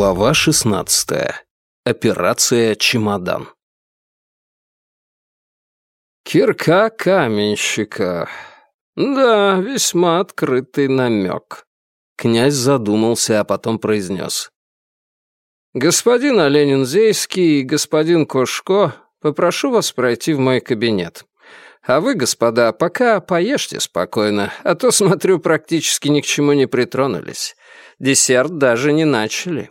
Глава 16. Операция «Чемодан». Кирка каменщика. Да, весьма открытый намек. Князь задумался, а потом произнес. Господин Оленинзейский и господин Кошко, попрошу вас пройти в мой кабинет. А вы, господа, пока поешьте спокойно, а то, смотрю, практически ни к чему не притронулись. Десерт даже не начали».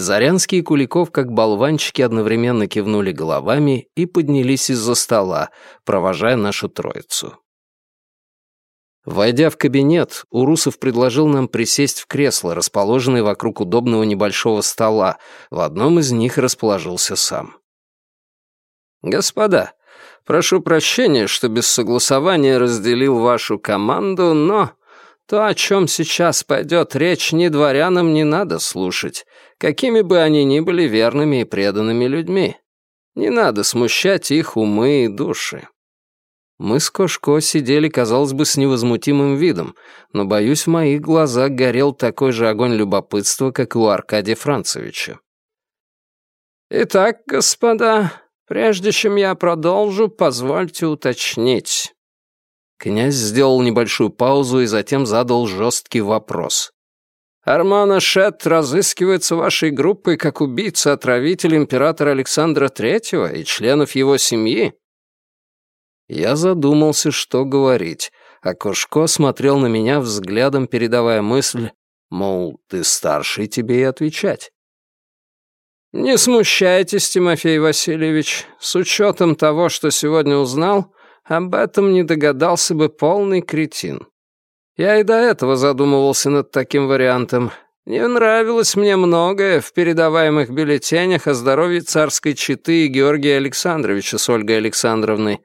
Зарянский и Куликов, как болванчики, одновременно кивнули головами и поднялись из-за стола, провожая нашу троицу. Войдя в кабинет, Урусов предложил нам присесть в кресло, расположенное вокруг удобного небольшого стола. В одном из них расположился сам. «Господа, прошу прощения, что без согласования разделил вашу команду, но то, о чем сейчас пойдет речь, ни дворянам не надо слушать, какими бы они ни были верными и преданными людьми. Не надо смущать их умы и души. Мы с Кошко сидели, казалось бы, с невозмутимым видом, но, боюсь, в моих глазах горел такой же огонь любопытства, как и у Аркадия Францевича. «Итак, господа, прежде чем я продолжу, позвольте уточнить. Князь сделал небольшую паузу и затем задал жесткий вопрос. «Армана Шет разыскивается вашей группой как убийца-отравитель императора Александра Третьего и членов его семьи?» Я задумался, что говорить, а Кошко смотрел на меня взглядом, передавая мысль, мол, ты старший, тебе и отвечать. «Не смущайтесь, Тимофей Васильевич. С учетом того, что сегодня узнал, об этом не догадался бы полный кретин. Я и до этого задумывался над таким вариантом. Не нравилось мне многое в передаваемых бюллетенях о здоровье царской четы и Георгия Александровича с Ольгой Александровной.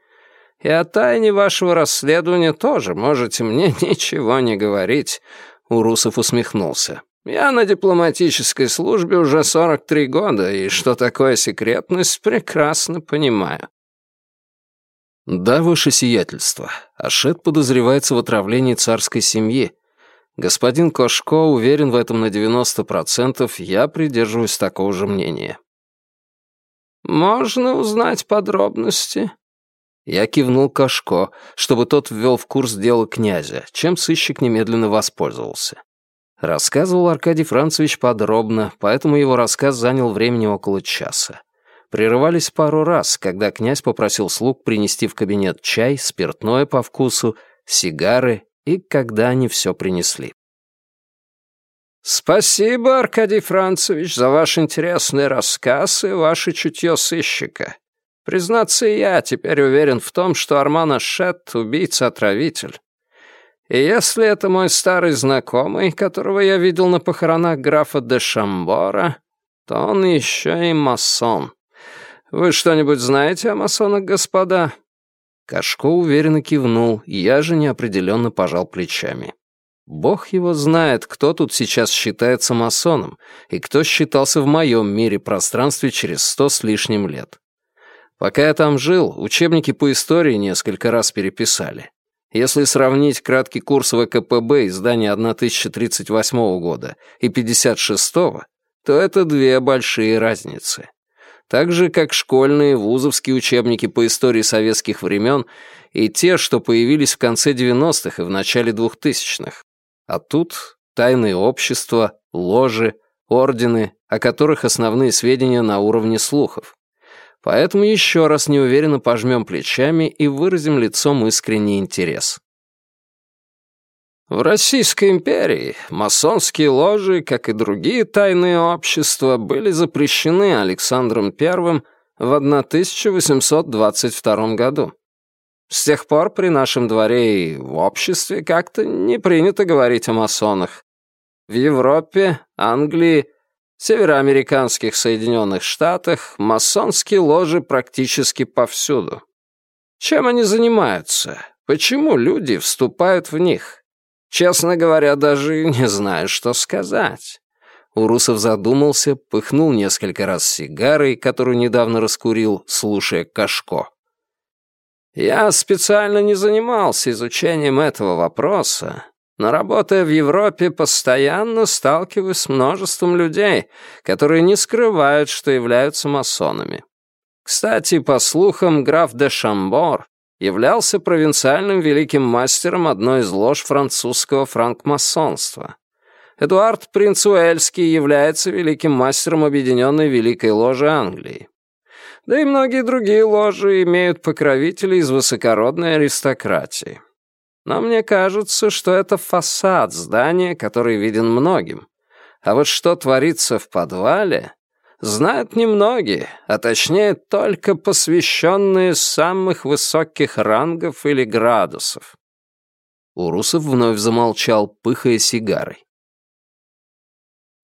И о тайне вашего расследования тоже можете мне ничего не говорить», — Урусов усмехнулся. «Я на дипломатической службе уже 43 года, и что такое секретность, прекрасно понимаю. «Да, ваше сиятельство. Ашет подозревается в отравлении царской семьи. Господин Кошко уверен в этом на 90%, я придерживаюсь такого же мнения». «Можно узнать подробности?» Я кивнул Кошко, чтобы тот ввел в курс дела князя, чем сыщик немедленно воспользовался. Рассказывал Аркадий Францевич подробно, поэтому его рассказ занял времени около часа прерывались пару раз, когда князь попросил слуг принести в кабинет чай, спиртное по вкусу, сигары и когда они все принесли. «Спасибо, Аркадий Францевич, за ваш интересный рассказ и ваше чутье сыщика. Признаться, я теперь уверен в том, что Арман Ашет — убийца-отравитель. И если это мой старый знакомый, которого я видел на похоронах графа де Шамбора, то он еще и масон. Вы что-нибудь знаете о масонах, господа?» Кашко уверенно кивнул, я же неопределенно пожал плечами. Бог его знает, кто тут сейчас считается масоном и кто считался в моем мире пространстве через сто с лишним лет. Пока я там жил, учебники по истории несколько раз переписали. Если сравнить краткий курс ВКПБ издания 1038 года и 56 то это две большие разницы так же, как школьные, вузовские учебники по истории советских времен и те, что появились в конце 90-х и в начале 2000-х. А тут тайные общества, ложи, ордены, о которых основные сведения на уровне слухов. Поэтому еще раз неуверенно пожмем плечами и выразим лицом искренний интерес. В Российской империи масонские ложи, как и другие тайные общества, были запрещены Александром I в 1822 году. С тех пор при нашем дворе и в обществе как-то не принято говорить о масонах. В Европе, Англии, североамериканских Соединенных Штатах масонские ложи практически повсюду. Чем они занимаются? Почему люди вступают в них? Честно говоря, даже не знаю, что сказать». Урусов задумался, пыхнул несколько раз сигарой, которую недавно раскурил, слушая Кашко. «Я специально не занимался изучением этого вопроса, Но работая в Европе, постоянно сталкиваюсь с множеством людей, которые не скрывают, что являются масонами. Кстати, по слухам, граф де Шамбор являлся провинциальным великим мастером одной из лож французского франкмасонства. Эдуард Принц Уэльский является великим мастером Объединенной Великой Ложи Англии. Да и многие другие ложи имеют покровителей из высокородной аристократии. Но мне кажется, что это фасад здания, который виден многим. А вот что творится в подвале, знают немногие, а точнее только посвященные самых высоких рангов или градусов. Урусов вновь замолчал, пыхая сигарой.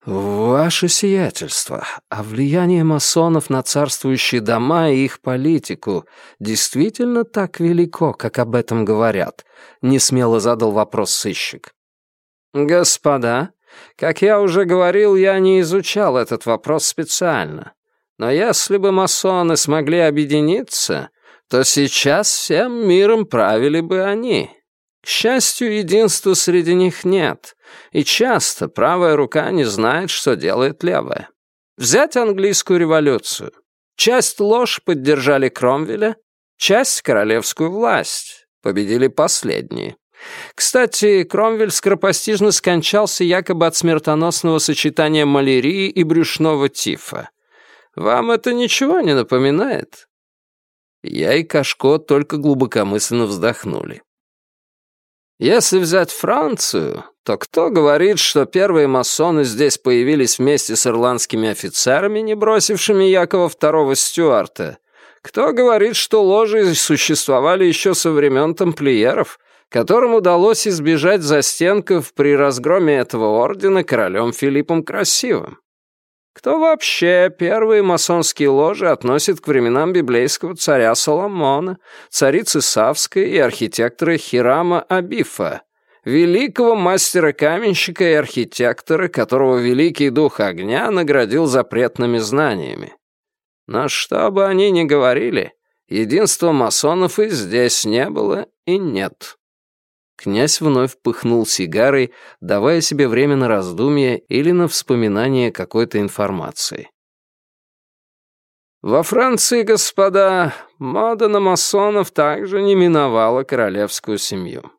«Ваше сиятельство, а влияние масонов на царствующие дома и их политику действительно так велико, как об этом говорят?» — несмело задал вопрос сыщик. «Господа, как я уже говорил, я не изучал этот вопрос специально. Но если бы масоны смогли объединиться, то сейчас всем миром правили бы они. К счастью, единства среди них нет, и часто правая рука не знает, что делает левая. Взять английскую революцию. Часть ложь поддержали Кромвеля, часть — королевскую власть. Победили последние. Кстати, Кромвель скоропостижно скончался якобы от смертоносного сочетания малярии и брюшного тифа. Вам это ничего не напоминает? Я и Кашко только глубокомысленно вздохнули. Если взять Францию, то кто говорит, что первые масоны здесь появились вместе с ирландскими офицерами, не бросившими Якова II Стюарта? Кто говорит, что ложи существовали еще со времен тамплиеров, которым удалось избежать застенков при разгроме этого ордена королем Филиппом Красивым? Кто вообще первые масонские ложи относит к временам библейского царя Соломона, царицы Савской и архитектора Хирама Абифа, великого мастера-каменщика и архитектора, которого Великий Дух Огня наградил запретными знаниями? Но что бы они ни говорили, единства масонов и здесь не было и нет. Князь вновь пыхнул сигарой, давая себе время на раздумье или на вспоминание какой-то информации. Во Франции, господа, мода на масонов также не миновала королевскую семью.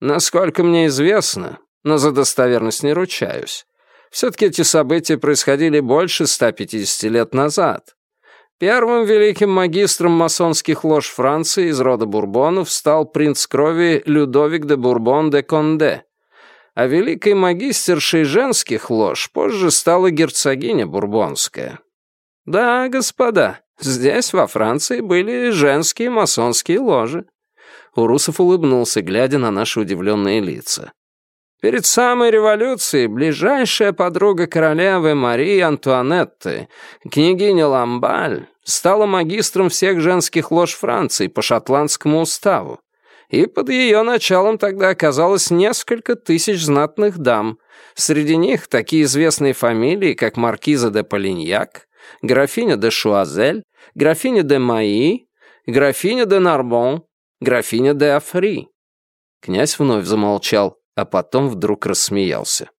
Насколько мне известно, но за достоверность не ручаюсь, все-таки эти события происходили больше 150 лет назад, Первым великим магистром масонских лож Франции из рода Бурбонов стал принц крови Людовик де Бурбон де Конде, а великой магистершей женских лож позже стала герцогиня Бурбонская. Да, господа, здесь, во Франции, были женские масонские ложи. Урусов улыбнулся, глядя на наши удивленные лица. Перед самой революцией ближайшая подруга королевы Марии Антуанетты, княгиня Ламбаль, стала магистром всех женских лож Франции по шотландскому уставу. И под ее началом тогда оказалось несколько тысяч знатных дам. Среди них такие известные фамилии, как маркиза де Полиньяк, графиня де Шуазель, графиня де Маи, графиня де Нарбон, графиня де Афри. Князь вновь замолчал, а потом вдруг рассмеялся.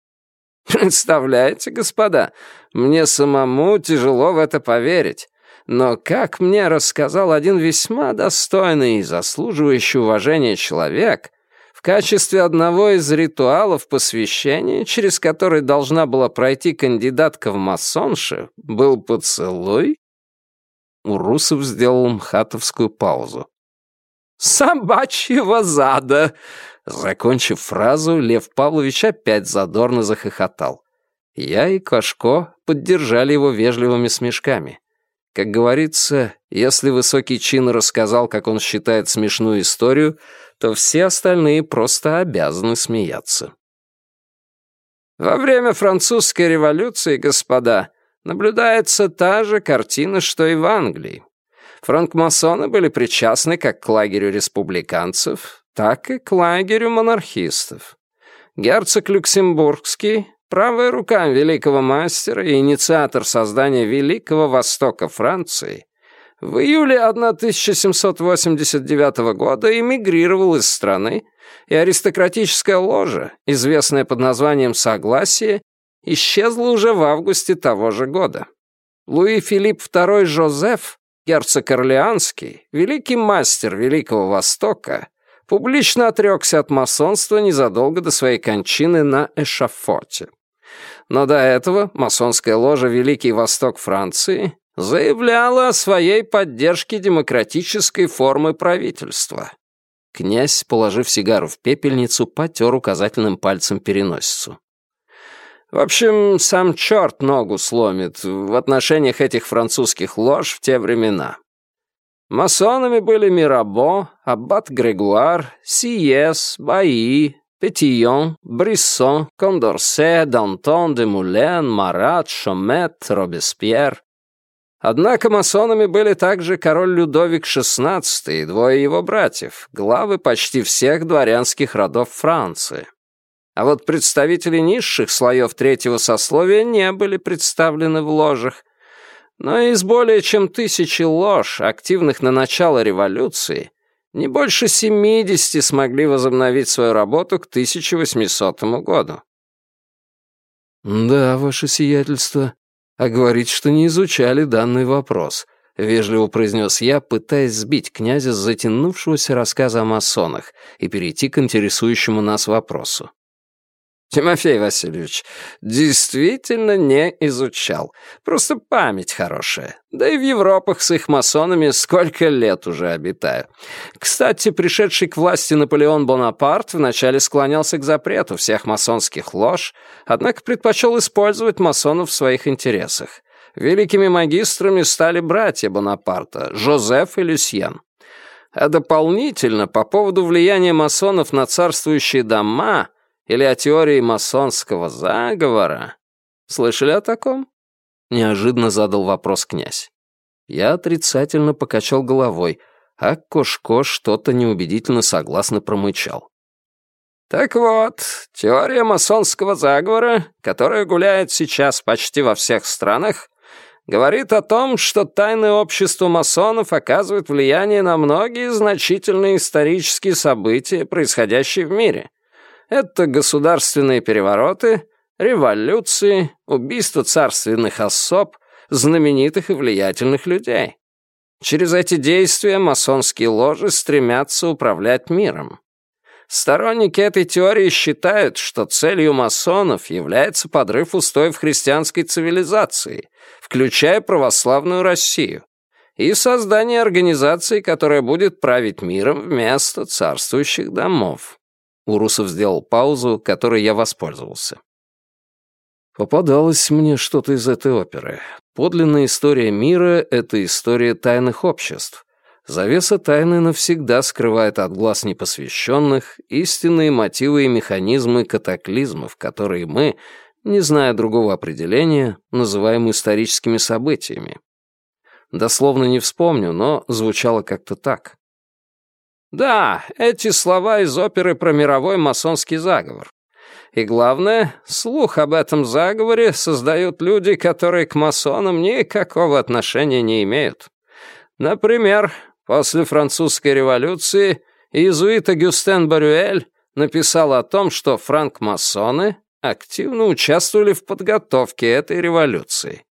«Представляете, господа, мне самому тяжело в это поверить, но, как мне рассказал один весьма достойный и заслуживающий уважения человек, в качестве одного из ритуалов посвящения, через который должна была пройти кандидатка в масонши, был поцелуй?» Урусов сделал мхатовскую паузу. «Собачьего зада!» Закончив фразу, Лев Павлович опять задорно захохотал. Я и Кашко поддержали его вежливыми смешками. Как говорится, если высокий чин рассказал, как он считает смешную историю, то все остальные просто обязаны смеяться. Во время французской революции, господа, наблюдается та же картина, что и в Англии. Франкмасоны были причастны как к лагерю республиканцев, так и к лагерю монархистов. Герцог Люксембургский, правая рука великого мастера и инициатор создания Великого Востока Франции, в июле 1789 года эмигрировал из страны и аристократическая ложа, известная под названием «Согласие», исчезла уже в августе того же года. Луи Филипп II Жозеф, герцог Орлеанский, великий мастер Великого Востока, публично отрекся от масонства незадолго до своей кончины на эшафоте. Но до этого масонская ложа «Великий Восток Франции» заявляла о своей поддержке демократической формы правительства. Князь, положив сигару в пепельницу, потер указательным пальцем переносицу. В общем, сам черт ногу сломит в отношениях этих французских лож в те времена. Масонами были Мирабо, Аббат Грегуар, Сиес, Баи, Петион, Бриссон, Кондорсе, Дантон, Демулен, Марат, Шомет, Робеспьер. Однако масонами были также король Людовик XVI и двое его братьев, главы почти всех дворянских родов Франции. А вот представители низших слоев третьего сословия не были представлены в ложах, но из более чем тысячи лож, активных на начало революции, не больше 70 смогли возобновить свою работу к 1800 году. «Да, ваше сиятельство. А говорить, что не изучали данный вопрос», — вежливо произнес я, пытаясь сбить князя с затянувшегося рассказа о масонах и перейти к интересующему нас вопросу. Тимофей Васильевич, действительно не изучал. Просто память хорошая. Да и в Европах с их масонами сколько лет уже обитаю. Кстати, пришедший к власти Наполеон Бонапарт вначале склонялся к запрету всех масонских лож, однако предпочел использовать масонов в своих интересах. Великими магистрами стали братья Бонапарта, Жозеф и Люсьен. А дополнительно, по поводу влияния масонов на царствующие дома, или о теории масонского заговора? Слышали о таком?» Неожиданно задал вопрос князь. Я отрицательно покачал головой, а Кошко что-то неубедительно согласно промычал. Так вот, теория масонского заговора, которая гуляет сейчас почти во всех странах, говорит о том, что тайное общество масонов оказывает влияние на многие значительные исторические события, происходящие в мире. Это государственные перевороты, революции, убийства царственных особ, знаменитых и влиятельных людей. Через эти действия масонские ложи стремятся управлять миром. Сторонники этой теории считают, что целью масонов является подрыв устоев христианской цивилизации, включая православную Россию, и создание организации, которая будет править миром вместо царствующих домов. Урусов сделал паузу, которой я воспользовался. Попадалось мне что-то из этой оперы. Подлинная история мира — это история тайных обществ. Завеса тайны навсегда скрывает от глаз непосвященных истинные мотивы и механизмы катаклизмов, которые мы, не зная другого определения, называем историческими событиями. Дословно не вспомню, но звучало как-то так. Да, эти слова из оперы про мировой масонский заговор. И главное, слух об этом заговоре создают люди, которые к масонам никакого отношения не имеют. Например, после французской революции иезуит Агюстен Барюэль написал о том, что франкмасоны активно участвовали в подготовке этой революции.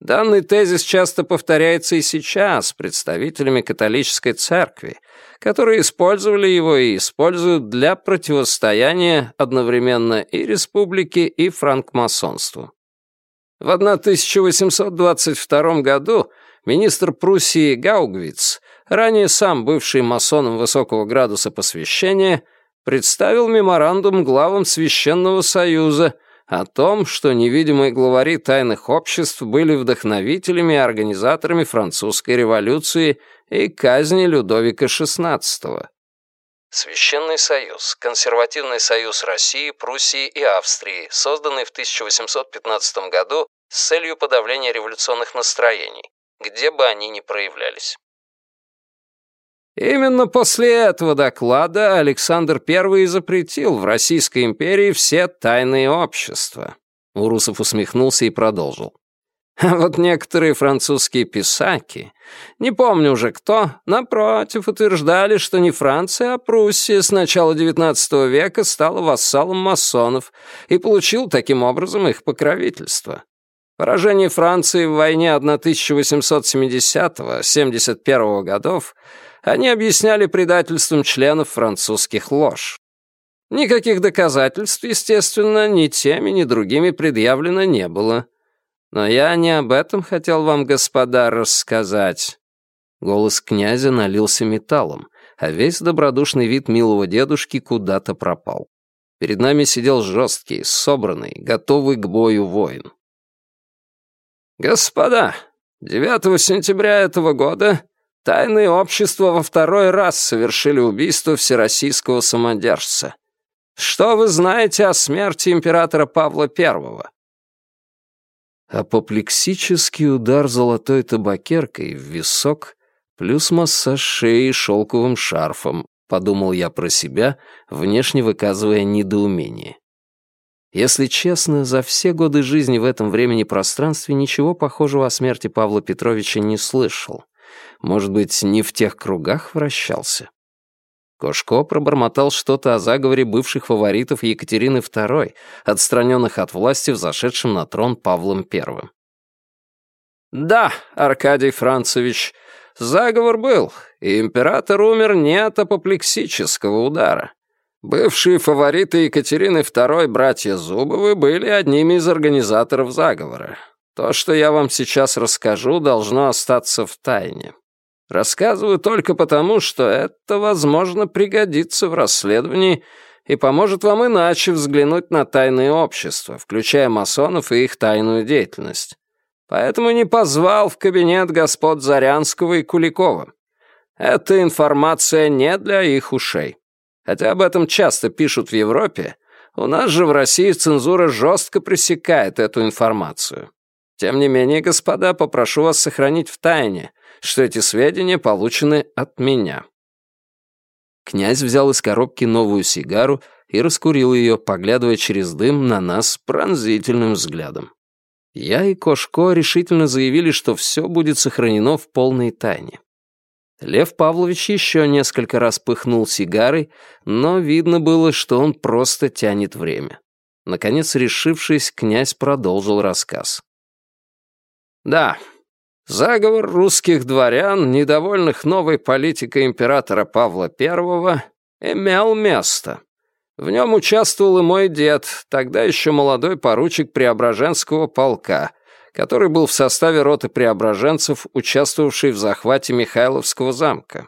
Данный тезис часто повторяется и сейчас представителями католической церкви, которые использовали его и используют для противостояния одновременно и республике, и франкмасонству. В 1822 году министр Пруссии Гаугвиц, ранее сам бывший масоном высокого градуса посвящения, представил меморандум главам Священного Союза – о том, что невидимые главари тайных обществ были вдохновителями и организаторами французской революции и казни Людовика XVI. Священный Союз, консервативный союз России, Пруссии и Австрии, созданный в 1815 году с целью подавления революционных настроений, где бы они ни проявлялись. Именно после этого доклада Александр I запретил в Российской империи все тайные общества. Урусов усмехнулся и продолжил. А вот некоторые французские писаки, не помню уже кто, напротив, утверждали, что не Франция, а Пруссия с начала XIX века стала вассалом масонов и получил таким образом их покровительство. Поражение Франции в войне 1870-71 годов они объясняли предательством членов французских лож. Никаких доказательств, естественно, ни теми, ни другими предъявлено не было. Но я не об этом хотел вам, господа, рассказать. Голос князя налился металлом, а весь добродушный вид милого дедушки куда-то пропал. Перед нами сидел жесткий, собранный, готовый к бою воин. «Господа, 9 сентября этого года тайные общества во второй раз совершили убийство всероссийского самодержца. Что вы знаете о смерти императора Павла I?» Апоплексический удар золотой табакеркой в висок плюс массаж шеи шелковым шарфом, подумал я про себя, внешне выказывая недоумение. Если честно, за все годы жизни в этом времени-пространстве ничего похожего о смерти Павла Петровича не слышал. Может быть, не в тех кругах вращался? Кошко пробормотал что-то о заговоре бывших фаворитов Екатерины II, отстраненных от власти взошедшим на трон Павлом I. «Да, Аркадий Францевич, заговор был, и император умер не от апоплексического удара. Бывшие фавориты Екатерины II, братья Зубовы, были одними из организаторов заговора. То, что я вам сейчас расскажу, должно остаться в тайне. Рассказываю только потому, что это, возможно, пригодится в расследовании и поможет вам иначе взглянуть на тайные общества, включая масонов и их тайную деятельность. Поэтому не позвал в кабинет господ Зарянского и Куликова. Эта информация не для их ушей. Хотя об этом часто пишут в Европе, у нас же в России цензура жестко пресекает эту информацию. Тем не менее, господа, попрошу вас сохранить в тайне, что эти сведения получены от меня». Князь взял из коробки новую сигару и раскурил ее, поглядывая через дым на нас пронзительным взглядом. Я и Кошко решительно заявили, что все будет сохранено в полной тайне. Лев Павлович еще несколько раз пыхнул сигарой, но видно было, что он просто тянет время. Наконец, решившись, князь продолжил рассказ. «Да, Заговор русских дворян, недовольных новой политикой императора Павла I, имел место. В нем участвовал и мой дед, тогда еще молодой поручик Преображенского полка, который был в составе роты преображенцев, участвовавший в захвате Михайловского замка.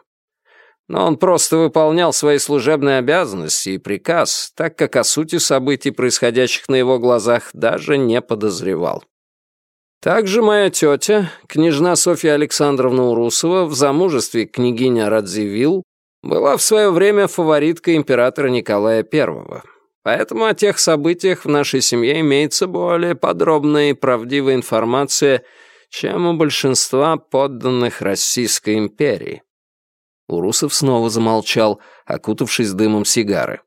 Но он просто выполнял свои служебные обязанности и приказ, так как о сути событий, происходящих на его глазах, даже не подозревал. Также моя тетя, княжна Софья Александровна Урусова, в замужестве княгиня Радзивилл, была в свое время фавориткой императора Николая I. Поэтому о тех событиях в нашей семье имеется более подробная и правдивая информация, чем у большинства подданных Российской империи. Урусов снова замолчал, окутавшись дымом сигары.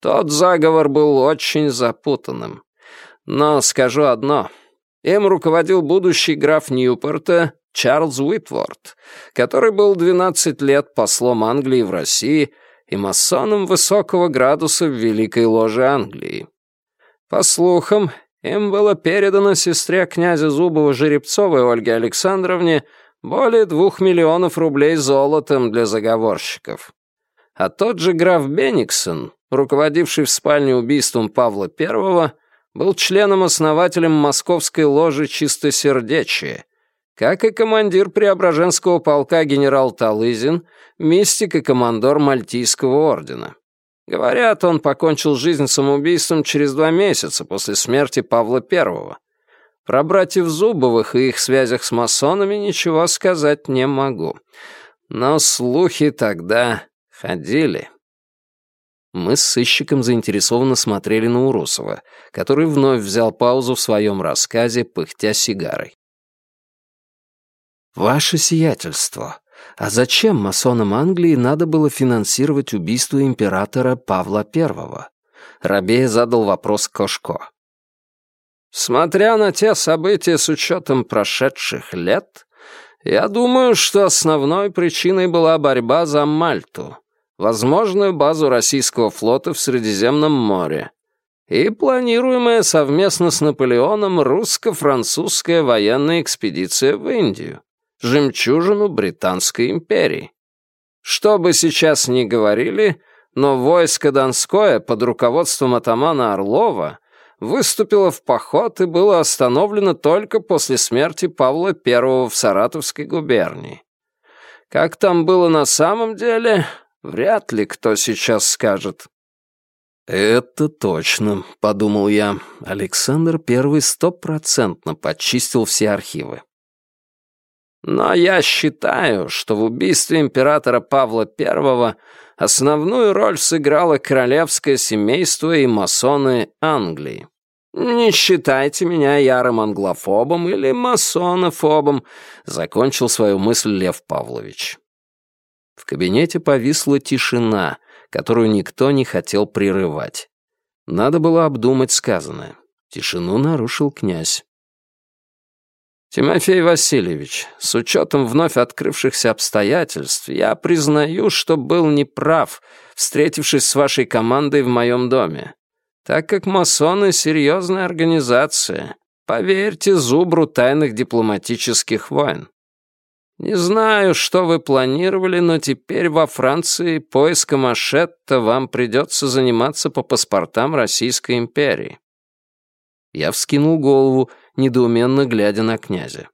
Тот заговор был очень запутанным. Но скажу одно — им руководил будущий граф Ньюпорта Чарльз Уитворд, который был 12 лет послом Англии в России и масоном высокого градуса в Великой Ложе Англии. По слухам, им было передано сестре князя Зубова Жеребцовой Ольге Александровне более двух миллионов рублей золотом для заговорщиков. А тот же граф Бениксон, руководивший в спальне убийством Павла I, был членом-основателем Московской ложи «Чистосердечие», как и командир Преображенского полка генерал Талызин, мистик и командор Мальтийского ордена. Говорят, он покончил жизнь самоубийством через два месяца после смерти Павла I. Про братьев Зубовых и их связях с масонами ничего сказать не могу. Но слухи тогда ходили. Мы с сыщиком заинтересованно смотрели на Урусова, который вновь взял паузу в своем рассказе, пыхтя сигарой. «Ваше сиятельство, а зачем масонам Англии надо было финансировать убийство императора Павла I?» Рабея задал вопрос Кошко. Смотря на те события с учетом прошедших лет, я думаю, что основной причиной была борьба за Мальту, возможную базу российского флота в Средиземном море и планируемая совместно с Наполеоном русско-французская военная экспедиция в Индию, жемчужину Британской империи. Что бы сейчас ни говорили, но войско Донское под руководством атамана Орлова выступило в поход и было остановлено только после смерти Павла I в Саратовской губернии. Как там было на самом деле, вряд ли кто сейчас скажет. «Это точно», — подумал я. Александр Первый стопроцентно подчистил все архивы. Но я считаю, что в убийстве императора Павла I основную роль сыграло королевское семейство и масоны Англии. «Не считайте меня ярым англофобом или масонофобом», — закончил свою мысль Лев Павлович. В кабинете повисла тишина, которую никто не хотел прерывать. Надо было обдумать сказанное. Тишину нарушил князь. «Тимофей Васильевич, с учетом вновь открывшихся обстоятельств, я признаю, что был неправ, встретившись с вашей командой в моем доме так как масоны — серьезная организация. Поверьте зубру тайных дипломатических войн. Не знаю, что вы планировали, но теперь во Франции поиском Ашетта вам придется заниматься по паспортам Российской империи. Я вскинул голову, недоуменно глядя на князя.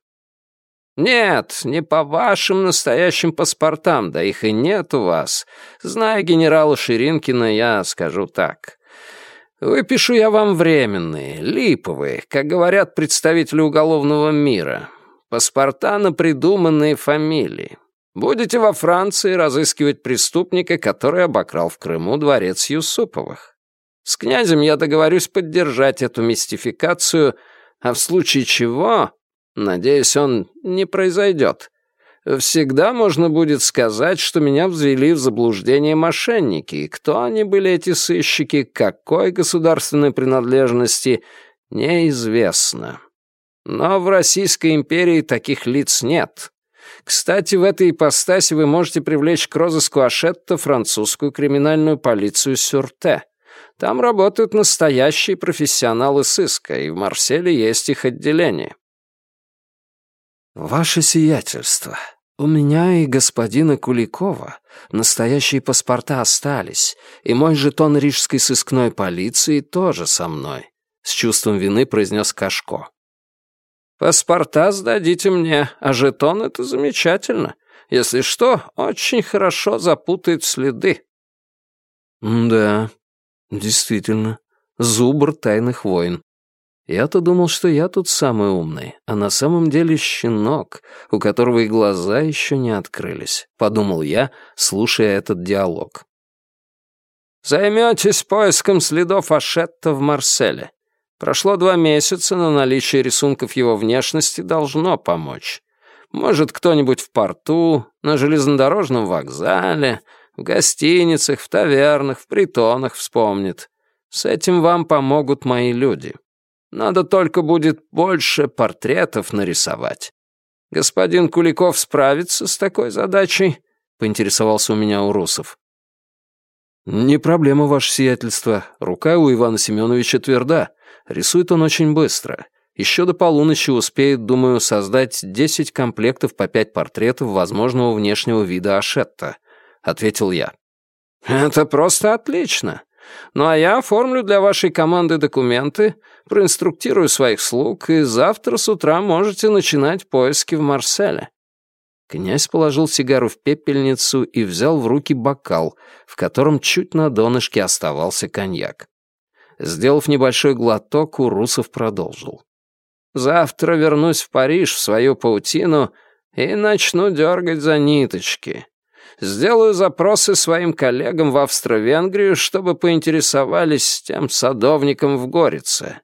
«Нет, не по вашим настоящим паспортам, да их и нет у вас. Зная генерала Ширинкина, я скажу так. Выпишу я вам временные, липовые, как говорят представители уголовного мира. Паспорта на придуманные фамилии. Будете во Франции разыскивать преступника, который обокрал в Крыму дворец Юсуповых. С князем я договорюсь поддержать эту мистификацию, а в случае чего, надеюсь, он не произойдет, Всегда можно будет сказать, что меня взвели в заблуждение мошенники, и кто они были, эти сыщики, какой государственной принадлежности, неизвестно. Но в Российской империи таких лиц нет. Кстати, в этой ипостаси вы можете привлечь к розыску Ашетта французскую криминальную полицию Сюрте. Там работают настоящие профессионалы сыска, и в Марселе есть их отделение. «Ваше сиятельство», «У меня и господина Куликова настоящие паспорта остались, и мой жетон рижской сыскной полиции тоже со мной», — с чувством вины произнес Кашко. «Паспорта сдадите мне, а жетон — это замечательно. Если что, очень хорошо запутает следы». «Да, действительно, зубр тайных войн. Я-то думал, что я тут самый умный, а на самом деле щенок, у которого и глаза еще не открылись, подумал я, слушая этот диалог. Займетесь поиском следов Ашетта в Марселе. Прошло два месяца, но наличие рисунков его внешности должно помочь. Может, кто-нибудь в порту, на железнодорожном вокзале, в гостиницах, в тавернах, в притонах вспомнит. С этим вам помогут мои люди. Надо только будет больше портретов нарисовать. Господин Куликов справится с такой задачей?» — поинтересовался у меня Урусов. «Не проблема, ваше сиятельство. Рука у Ивана Семеновича тверда. Рисует он очень быстро. Еще до полуночи успеет, думаю, создать десять комплектов по пять портретов возможного внешнего вида Ашетта», — ответил я. «Это просто отлично. Ну а я оформлю для вашей команды документы, проинструктирую своих слуг, и завтра с утра можете начинать поиски в Марселе». Князь положил сигару в пепельницу и взял в руки бокал, в котором чуть на донышке оставался коньяк. Сделав небольшой глоток, Урусов продолжил. «Завтра вернусь в Париж в свою паутину и начну дергать за ниточки. Сделаю запросы своим коллегам в Австро-Венгрию, чтобы поинтересовались тем садовником в Горице.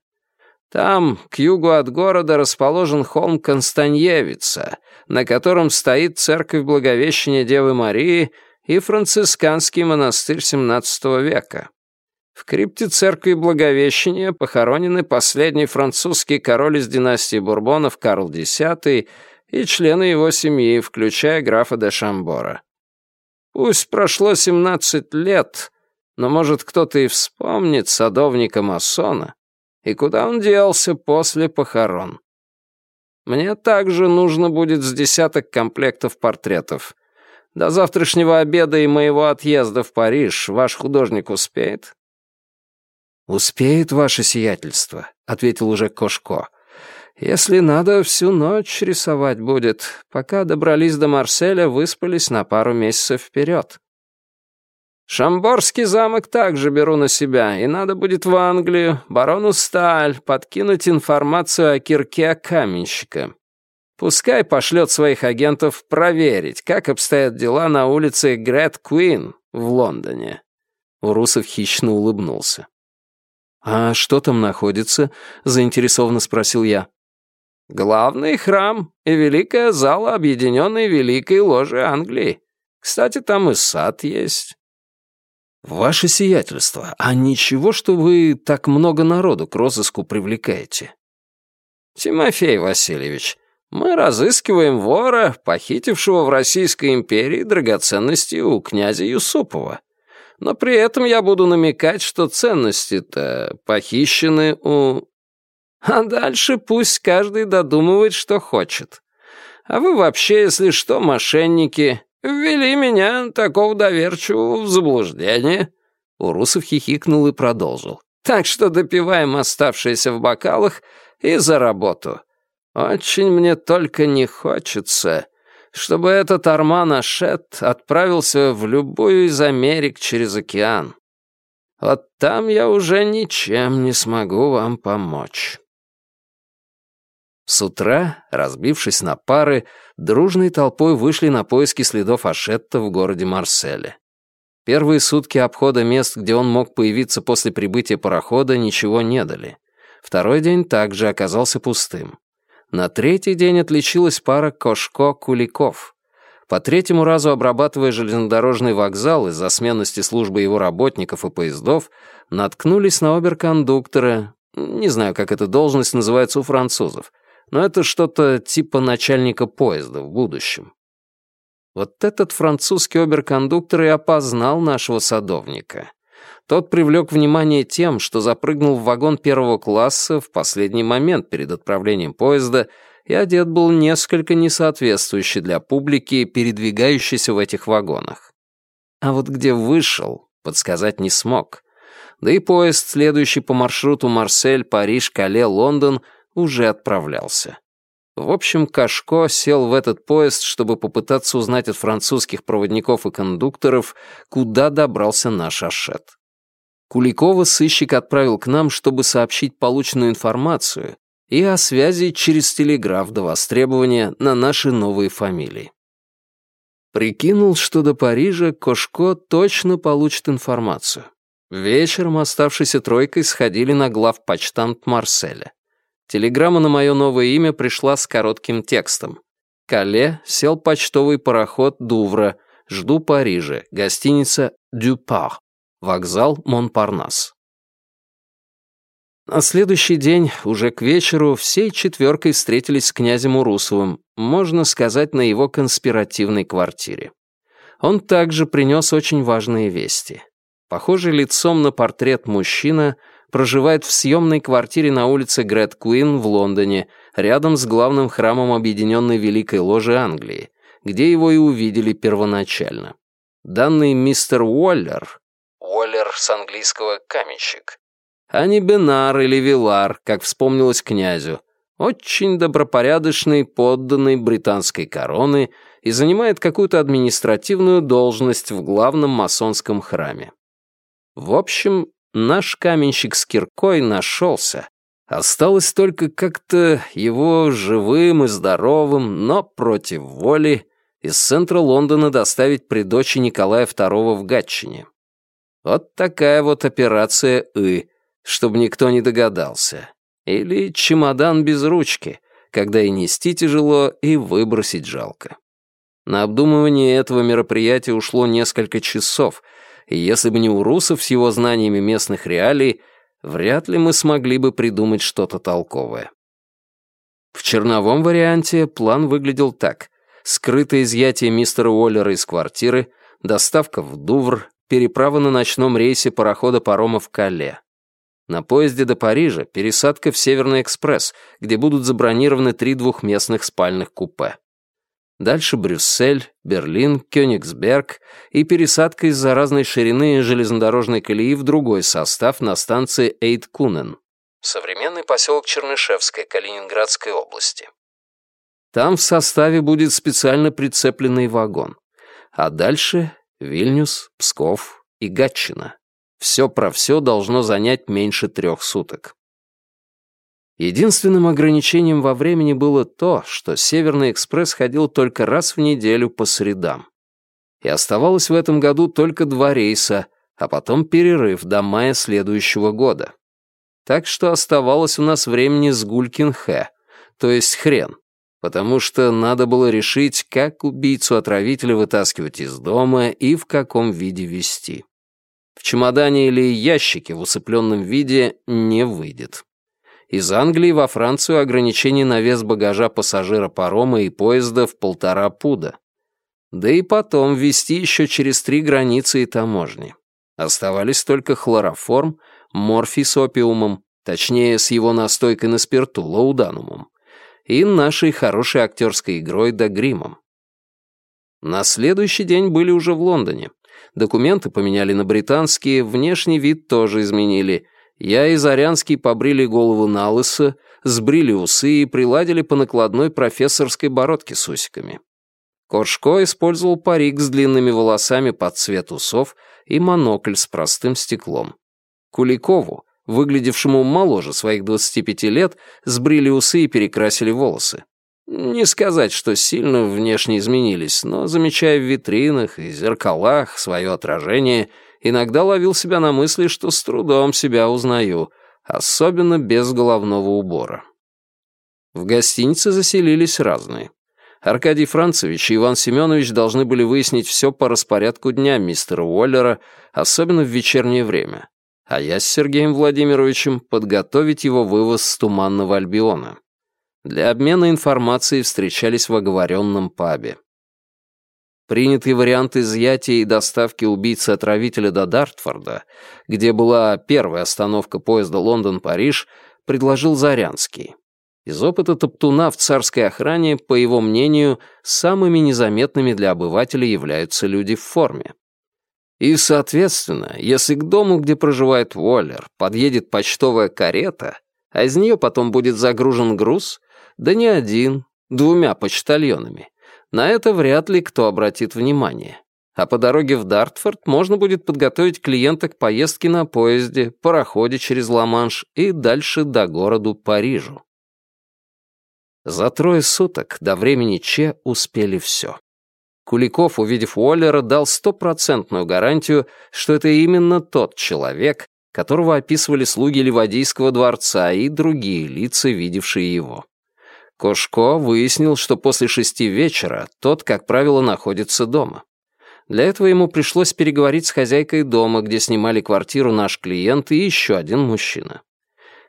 Там, к югу от города, расположен холм Констаньевица, на котором стоит церковь Благовещения Девы Марии и францисканский монастырь XVII века. В крипте церкви Благовещения похоронены последний французский король из династии Бурбонов Карл X и члены его семьи, включая графа де Шамбора. Пусть прошло 17 лет, но, может, кто-то и вспомнит садовника-масона, и куда он делся после похорон. Мне также нужно будет с десяток комплектов портретов. До завтрашнего обеда и моего отъезда в Париж ваш художник успеет?» «Успеет ваше сиятельство», — ответил уже Кошко. «Если надо, всю ночь рисовать будет. Пока добрались до Марселя, выспались на пару месяцев вперед. Шамборский замок также беру на себя, и надо будет в Англию, барону Сталь, подкинуть информацию о кирке каменщика. Пускай пошлет своих агентов проверить, как обстоят дела на улице Грет Куин в Лондоне». Урусов хищно улыбнулся. «А что там находится?» — заинтересованно спросил я. «Главный храм и великая зала Объединенной Великой Ложи Англии. Кстати, там и сад есть». «Ваше сиятельство, а ничего, что вы так много народу к розыску привлекаете?» «Тимофей Васильевич, мы разыскиваем вора, похитившего в Российской империи драгоценности у князя Юсупова но при этом я буду намекать, что ценности-то похищены у... А дальше пусть каждый додумывает, что хочет. А вы вообще, если что, мошенники, ввели меня, такого доверчивого, в заблуждение». Урусов хихикнул и продолжил. «Так что допиваем оставшиеся в бокалах и за работу. Очень мне только не хочется, чтобы этот Арман Ашет отправился в любую из Америк через океан. Вот там я уже ничем не смогу вам помочь». С утра, разбившись на пары, дружной толпой вышли на поиски следов Ашетта в городе Марселе. Первые сутки обхода мест, где он мог появиться после прибытия парохода, ничего не дали. Второй день также оказался пустым. На третий день отличилась пара Кошко-Куликов. По третьему разу обрабатывая железнодорожный вокзал из-за сменности службы его работников и поездов, наткнулись на оберкондуктора, не знаю, как эта должность называется у французов, но это что-то типа начальника поезда в будущем. Вот этот французский оберкондуктор и опознал нашего садовника. Тот привлек внимание тем, что запрыгнул в вагон первого класса в последний момент перед отправлением поезда и одет был несколько несоответствующий для публики, передвигающейся в этих вагонах. А вот где вышел, подсказать не смог. Да и поезд, следующий по маршруту Марсель, Париж, Кале, Лондон, уже отправлялся. В общем, Кашко сел в этот поезд, чтобы попытаться узнать от французских проводников и кондукторов, куда добрался наш Ашет. Куликова сыщик отправил к нам, чтобы сообщить полученную информацию и о связи через телеграф до востребования на наши новые фамилии. Прикинул, что до Парижа Кошко точно получит информацию. Вечером оставшейся тройкой сходили на главпочтамт Марселя. Телеграмма на мое новое имя пришла с коротким текстом. Кале сел почтовый пароход Дувра. Жду Парижа. Гостиница «Дюпар». Вокзал Монпарнас. На следующий день, уже к вечеру, всей четверкой встретились с князем Урусовым, можно сказать, на его конспиративной квартире. Он также принес очень важные вести. Похожий лицом на портрет мужчина проживает в съемной квартире на улице Грет Куин в Лондоне, рядом с главным храмом Объединенной Великой Ложи Англии, где его и увидели первоначально. Данный мистер Уоллер Уоллер с английского «каменщик». А не Бенар или Вилар, как вспомнилось князю. Очень добропорядочный, подданный британской короны и занимает какую-то административную должность в главном масонском храме. В общем, наш каменщик с киркой нашелся. Осталось только как-то его живым и здоровым, но против воли, из центра Лондона доставить при дочи Николая II в Гатчине. Вот такая вот операция «И», чтобы никто не догадался. Или чемодан без ручки, когда и нести тяжело, и выбросить жалко. На обдумывание этого мероприятия ушло несколько часов, и если бы не Урусов с его знаниями местных реалий, вряд ли мы смогли бы придумать что-то толковое. В черновом варианте план выглядел так. Скрытое изъятие мистера Уоллера из квартиры, доставка в Дувр, переправа на ночном рейсе парохода парома в Кале. На поезде до Парижа пересадка в Северный экспресс, где будут забронированы три двухместных спальных купе. Дальше Брюссель, Берлин, Кёнигсберг и пересадка из-за разной ширины железнодорожной колеи в другой состав на станции Эйдкунен. Современный поселок Чернышевская, Калининградской области. Там в составе будет специально прицепленный вагон. А дальше Вильнюс, Псков и Гатчина. Все про все должно занять меньше трех суток. Единственным ограничением во времени было то, что Северный экспресс ходил только раз в неделю по средам. И оставалось в этом году только два рейса, а потом перерыв до мая следующего года. Так что оставалось у нас времени с Гулькин-Хэ, то есть хрен, потому что надо было решить, как убийцу-отравителя вытаскивать из дома и в каком виде вести. В чемодане или ящике в усыпленном виде не выйдет. Из Англии во Францию ограничение на вес багажа пассажира парома и поезда в полтора пуда. Да и потом ввести еще через три границы и таможни. Оставались только хлороформ, морфий с опиумом, точнее, с его настойкой на спирту, лауданумом, и нашей хорошей актерской игрой да гримом. На следующий день были уже в Лондоне. Документы поменяли на британские, внешний вид тоже изменили, я и Зарянский побрили голову на лысо, сбрили усы и приладили по накладной профессорской бородке с усиками. Коршко использовал парик с длинными волосами под цвет усов и монокль с простым стеклом. Куликову, выглядевшему моложе своих 25 лет, сбрили усы и перекрасили волосы. Не сказать, что сильно внешне изменились, но, замечая в витринах и зеркалах свое отражение, иногда ловил себя на мысли, что с трудом себя узнаю, особенно без головного убора. В гостинице заселились разные. Аркадий Францевич и Иван Семенович должны были выяснить все по распорядку дня мистера Уоллера, особенно в вечернее время, а я с Сергеем Владимировичем подготовить его вывоз с Туманного Альбиона. Для обмена информацией встречались в оговоренном пабе. Принятый вариант изъятия и доставки убийцы-отравителя до Дартфорда, где была первая остановка поезда Лондон-Париж, предложил Зарянский. Из опыта Топтуна в царской охране, по его мнению, самыми незаметными для обывателя являются люди в форме. И, соответственно, если к дому, где проживает Уоллер, подъедет почтовая карета, а из нее потом будет загружен груз, да не один, двумя почтальонами, на это вряд ли кто обратит внимание. А по дороге в Дартфорд можно будет подготовить клиента к поездке на поезде, пароходе через Ла-Манш и дальше до городу Парижу. За трое суток до времени Че успели все. Куликов, увидев Уоллера, дал стопроцентную гарантию, что это именно тот человек, которого описывали слуги Ливадийского дворца и другие лица, видевшие его. Кошко выяснил, что после шести вечера тот, как правило, находится дома. Для этого ему пришлось переговорить с хозяйкой дома, где снимали квартиру наш клиент и еще один мужчина.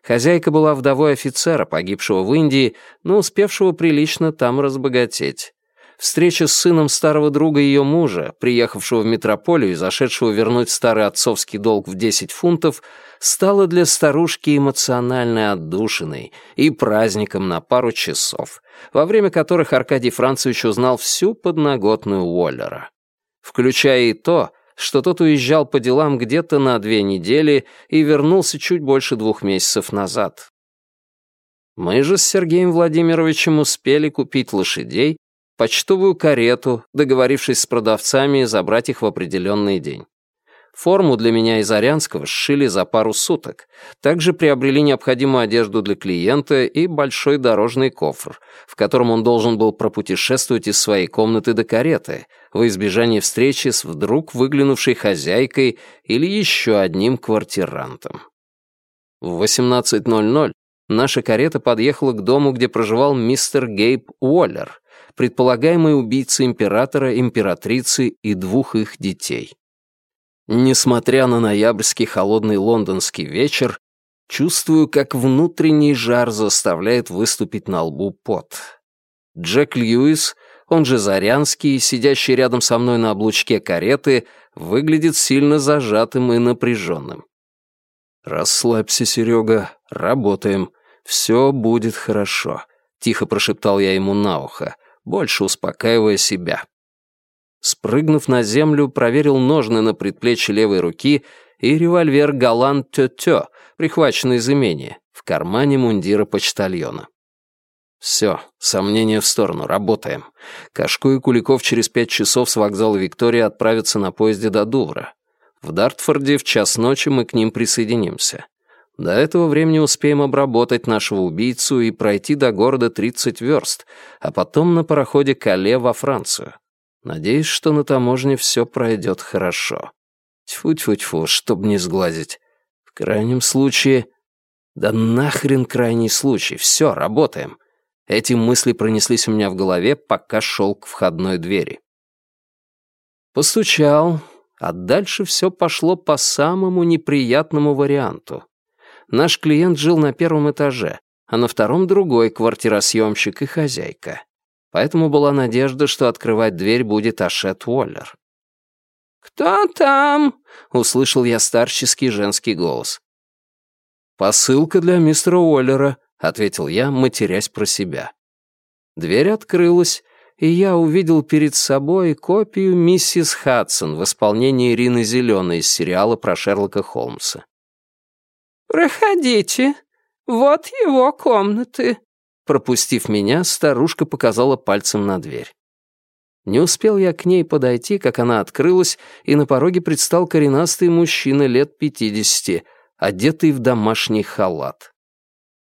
Хозяйка была вдовой офицера, погибшего в Индии, но успевшего прилично там разбогатеть. Встреча с сыном старого друга ее мужа, приехавшего в метрополию и зашедшего вернуть старый отцовский долг в 10 фунтов, стала для старушки эмоциональной отдушиной и праздником на пару часов, во время которых Аркадий Францевич узнал всю подноготную Уоллера. Включая и то, что тот уезжал по делам где-то на две недели и вернулся чуть больше двух месяцев назад. Мы же с Сергеем Владимировичем успели купить лошадей, почтовую карету, договорившись с продавцами забрать их в определенный день. Форму для меня из Арянского сшили за пару суток. Также приобрели необходимую одежду для клиента и большой дорожный кофр, в котором он должен был пропутешествовать из своей комнаты до кареты, во избежание встречи с вдруг выглянувшей хозяйкой или еще одним квартирантом. В 18.00 наша карета подъехала к дому, где проживал мистер Гейб Уоллер, предполагаемый убийца императора, императрицы и двух их детей. Несмотря на ноябрьский холодный лондонский вечер, чувствую, как внутренний жар заставляет выступить на лбу пот. Джек Льюис, он же Зарянский, сидящий рядом со мной на облучке кареты, выглядит сильно зажатым и напряженным. «Расслабься, Серега, работаем. Все будет хорошо», — тихо прошептал я ему на ухо, больше успокаивая себя. Спрыгнув на землю, проверил ножны на предплечье левой руки и револьвер «Галан Тё-Тё», прихваченный из имения, в кармане мундира почтальона. Все, сомнения в сторону, работаем. Кашку и Куликов через пять часов с вокзала Виктория отправятся на поезде до Дувра. В Дартфорде в час ночи мы к ним присоединимся. До этого времени успеем обработать нашего убийцу и пройти до города 30 верст, а потом на пароходе Кале во Францию. Надеюсь, что на таможне все пройдет хорошо. Тьфу-тьфу-тьфу, чтоб не сглазить. В крайнем случае... Да нахрен крайний случай, все, работаем. Эти мысли пронеслись у меня в голове, пока шел к входной двери. Постучал, а дальше все пошло по самому неприятному варианту. Наш клиент жил на первом этаже, а на втором другой квартиросъемщик и хозяйка поэтому была надежда, что открывать дверь будет Ашет Уоллер. «Кто там?» — услышал я старческий женский голос. «Посылка для мистера Уоллера», — ответил я, матерясь про себя. Дверь открылась, и я увидел перед собой копию миссис Хадсон в исполнении Ирины Зеленой из сериала про Шерлока Холмса. «Проходите, вот его комнаты», Пропустив меня, старушка показала пальцем на дверь. Не успел я к ней подойти, как она открылась, и на пороге предстал коренастый мужчина лет пятидесяти, одетый в домашний халат.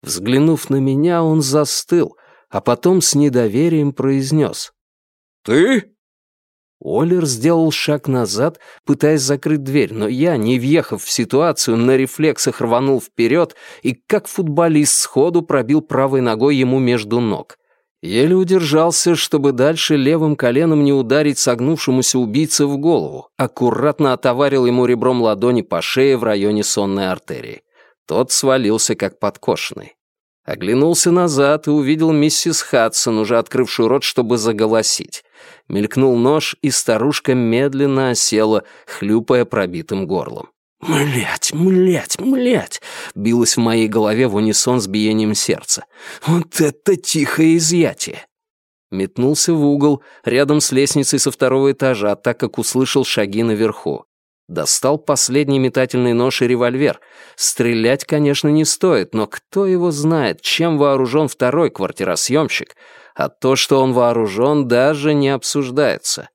Взглянув на меня, он застыл, а потом с недоверием произнес. «Ты?» Оллер сделал шаг назад, пытаясь закрыть дверь, но я, не въехав в ситуацию, на рефлексах рванул вперед и, как футболист, сходу пробил правой ногой ему между ног. Еле удержался, чтобы дальше левым коленом не ударить согнувшемуся убийце в голову, аккуратно отоварил ему ребром ладони по шее в районе сонной артерии. Тот свалился, как подкошенный. Оглянулся назад и увидел миссис Хадсон, уже открывшую рот, чтобы заголосить. Мелькнул нож, и старушка медленно осела, хлюпая пробитым горлом. «Млять, млять, млять!» — билось в моей голове в унисон с биением сердца. «Вот это тихое изъятие!» Метнулся в угол, рядом с лестницей со второго этажа, так как услышал шаги наверху. Достал последний метательный нож и револьвер. Стрелять, конечно, не стоит, но кто его знает, чем вооружен второй квартиросъемщик, а то, что он вооружен, даже не обсуждается.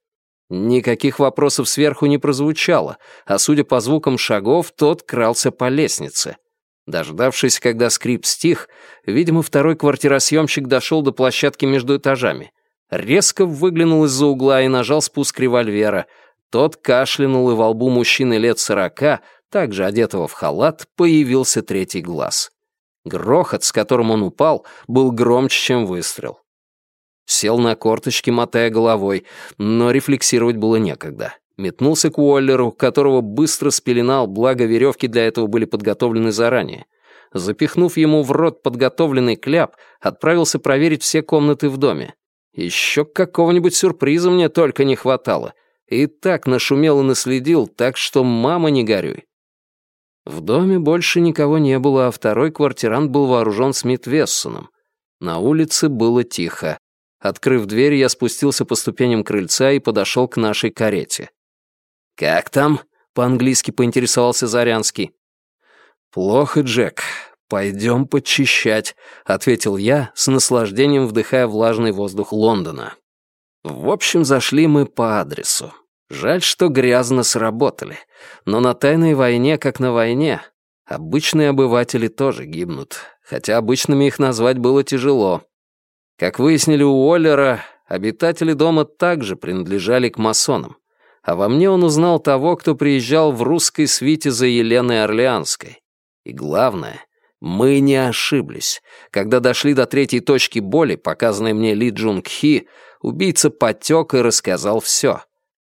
Никаких вопросов сверху не прозвучало, а судя по звукам шагов, тот крался по лестнице. Дождавшись, когда скрип стих, видимо, второй квартиросъемщик дошел до площадки между этажами. Резко выглянул из-за угла и нажал спуск револьвера — тот кашлянул, и во лбу мужчины лет сорока, также одетого в халат, появился третий глаз. Грохот, с которым он упал, был громче, чем выстрел. Сел на корточки, мотая головой, но рефлексировать было некогда. Метнулся к Уоллеру, которого быстро спеленал, благо веревки для этого были подготовлены заранее. Запихнув ему в рот подготовленный кляп, отправился проверить все комнаты в доме. Еще какого-нибудь сюрприза мне только не хватало. И так нашумел и наследил, так что мама не горюй. В доме больше никого не было, а второй квартирант был вооружен Смит Вессоном. На улице было тихо. Открыв дверь, я спустился по ступеням крыльца и подошел к нашей карете. «Как там?» — по-английски поинтересовался Зарянский. «Плохо, Джек. Пойдем подчищать», — ответил я, с наслаждением вдыхая влажный воздух Лондона. В общем, зашли мы по адресу. Жаль, что грязно сработали. Но на тайной войне, как на войне, обычные обыватели тоже гибнут, хотя обычными их назвать было тяжело. Как выяснили у Уоллера, обитатели дома также принадлежали к масонам. А во мне он узнал того, кто приезжал в русской свите за Еленой Орлеанской. И главное, мы не ошиблись. Когда дошли до третьей точки боли, показанной мне Ли Джунг Хи, убийца потек и рассказал все.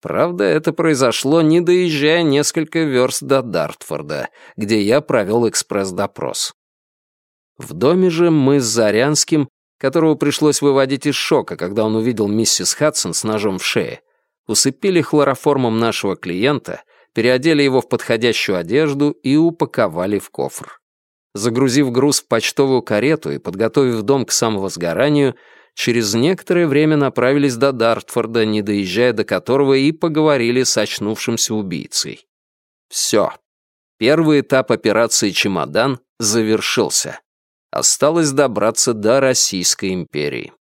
Правда, это произошло, не доезжая несколько верст до Дартфорда, где я провел экспресс-допрос. В доме же мы с Зарянским, которого пришлось выводить из шока, когда он увидел миссис Хадсон с ножом в шее, усыпили хлороформом нашего клиента, переодели его в подходящую одежду и упаковали в кофр. Загрузив груз в почтовую карету и подготовив дом к самовозгоранию, через некоторое время направились до Дартфорда, не доезжая до которого и поговорили с очнувшимся убийцей. Все. Первый этап операции «Чемодан» завершился. Осталось добраться до Российской империи.